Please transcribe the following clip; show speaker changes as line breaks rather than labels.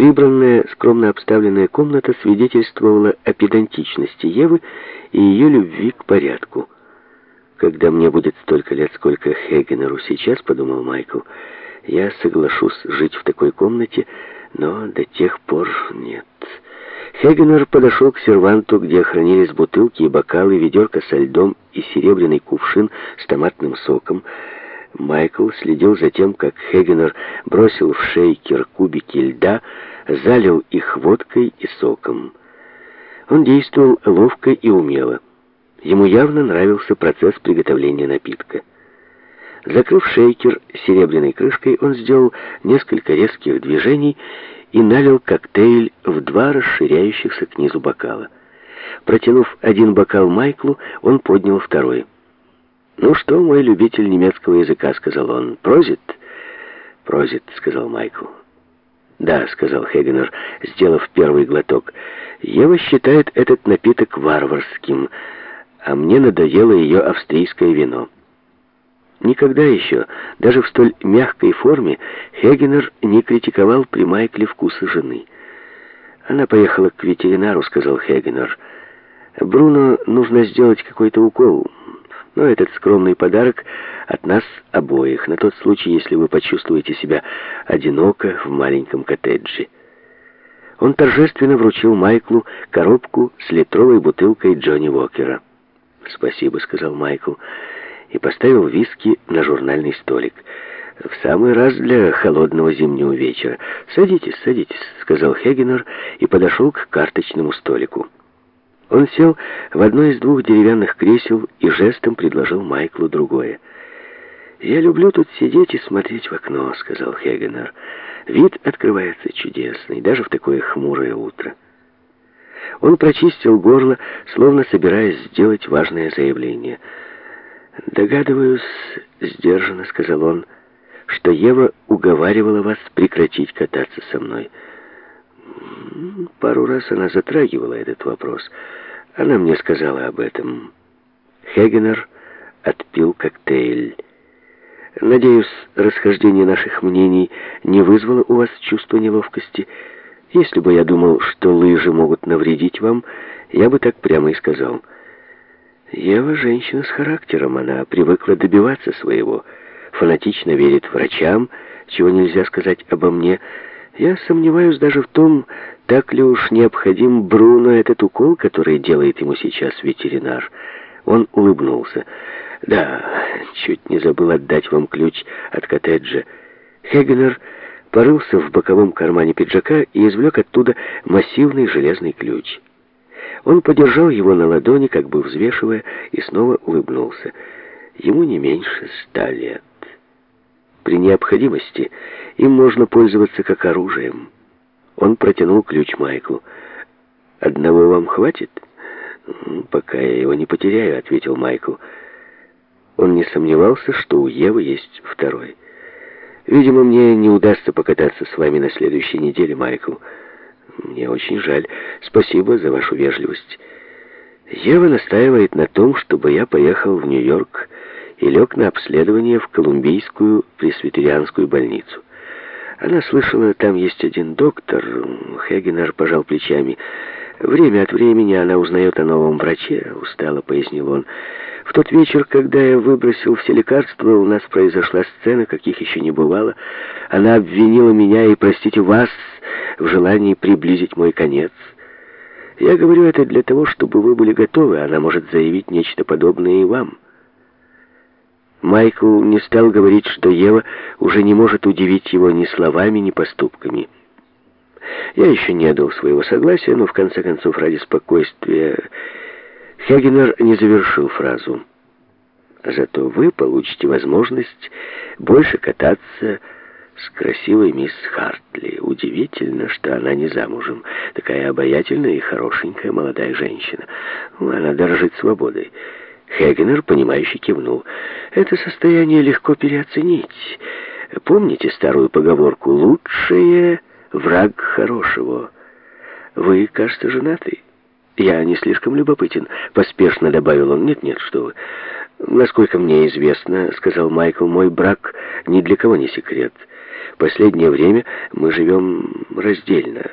Прибранная, скромно обставленная комната свидетельствовала о педантичности Евы и ее любви к порядку. «Когда мне будет столько лет, сколько Хегенеру сейчас», — подумал Майкл, — «я соглашусь жить в такой комнате, но до тех пор нет». Хегенер подошел к серванту, где хранились бутылки и бокалы, ведерко со льдом и серебряный кувшин с томатным соком. Майкл следил за тем, как Хегенер бросил в шейкер кубики льда, залил их водкой и соком. Он действовал ловко и умело. Ему явно нравился процесс приготовления напитка. Закрыв шейкер серебряной крышкой, он сделал несколько резких движений и налил коктейль в два расширяющихся к низу бокала. Протянув один бокал Майклу, он поднял второй. «Ну что, мой любитель немецкого языка», — сказал он, — «прозит?» «Прозит», — сказал Майкл. «Да», — сказал Хегенер, сделав первый глоток, — «Ева считает этот напиток варварским, а мне надоело ее австрийское вино». Никогда еще, даже в столь мягкой форме, Хегенер не критиковал при Майкле вкусы жены. «Она поехала к ветеринару», — сказал Хегенер. «Бруно нужно сделать какой-то укол, но этот скромный подарок от нас обоих, на тот случай, если вы почувствуете себя одиноко в маленьком коттедже». Он торжественно вручил Майклу коробку с литровой бутылкой Джонни Уокера. «Спасибо», — сказал Майкл, — и поставил виски на журнальный столик. «В самый раз для холодного зимнего вечера. Садитесь, садитесь», — сказал Хегенер и подошел к карточному столику. Он сел в одно из двух деревянных кресел и жестом предложил Майклу другое. «Я люблю тут сидеть и смотреть в окно», — сказал Хегенер. «Вид открывается чудесный, даже в такое хмурое утро». Он прочистил горло, словно собираясь сделать важное заявление — «Догадываюсь, — сдержанно сказал он, — что Ева уговаривала вас прекратить кататься со мной. Пару раз она затрагивала этот вопрос. Она мне сказала об этом. Хегенер отпил коктейль. Надеюсь, расхождение наших мнений не вызвало у вас чувства неловкости. Если бы я думал, что лыжи могут навредить вам, я бы так прямо и сказал — Ева женщина с характером, она привыкла добиваться своего, фанатично верит врачам, чего нельзя сказать обо мне. Я сомневаюсь даже в том, так ли уж необходим Бруно этот укол, который делает ему сейчас ветеринар. Он улыбнулся. «Да, чуть не забыл отдать вам ключ от коттеджа». Хегенер порылся в боковом кармане пиджака и извлек оттуда массивный железный ключ. Он подержал его на ладони, как бы взвешивая, и снова улыбнулся. Ему не меньше ста лет. При необходимости им можно пользоваться как оружием. Он протянул ключ Майклу. «Одного вам хватит?» «Пока я его не потеряю», — ответил Майкл. Он не сомневался, что у Евы есть второй. «Видимо, мне не удастся покататься с вами на следующей неделе, Майкл». Мне очень жаль. Спасибо за вашу вежливость. Ева настаивает на том, чтобы я поехал в Нью-Йорк и лег на обследование в Колумбийскую пресвитерианскую больницу. Она слышала, там есть один доктор. Хегенер пожал плечами. Время от времени она узнает о новом враче, устало пояснил он. В тот вечер, когда я выбросил все лекарства, у нас произошла сцена, каких еще не бывало. Она обвинила меня и, простите, вас в желании приблизить мой конец. Я говорю это для того, чтобы вы были готовы. Она может заявить нечто подобное и вам. Майкл не стал говорить, что Ева уже не может удивить его ни словами, ни поступками. Я еще не дал своего согласия, но в конце концов ради спокойствия Хегенер не завершил фразу. Зато вы получите возможность больше кататься с красивой мисс Хартли. Удивительно, что она не замужем. Такая обаятельная и хорошенькая молодая женщина. Она дорожит свободой. Хегенер, понимающе кивнул. Это состояние легко переоценить. Помните старую поговорку «Лучшее враг хорошего». Вы, кажется, женаты. Я не слишком любопытен. Поспешно добавил он. Нет-нет, что вы. Насколько мне известно, сказал Майкл, мой брак ни для кого не секрет. Последнее время мы живем раздельно.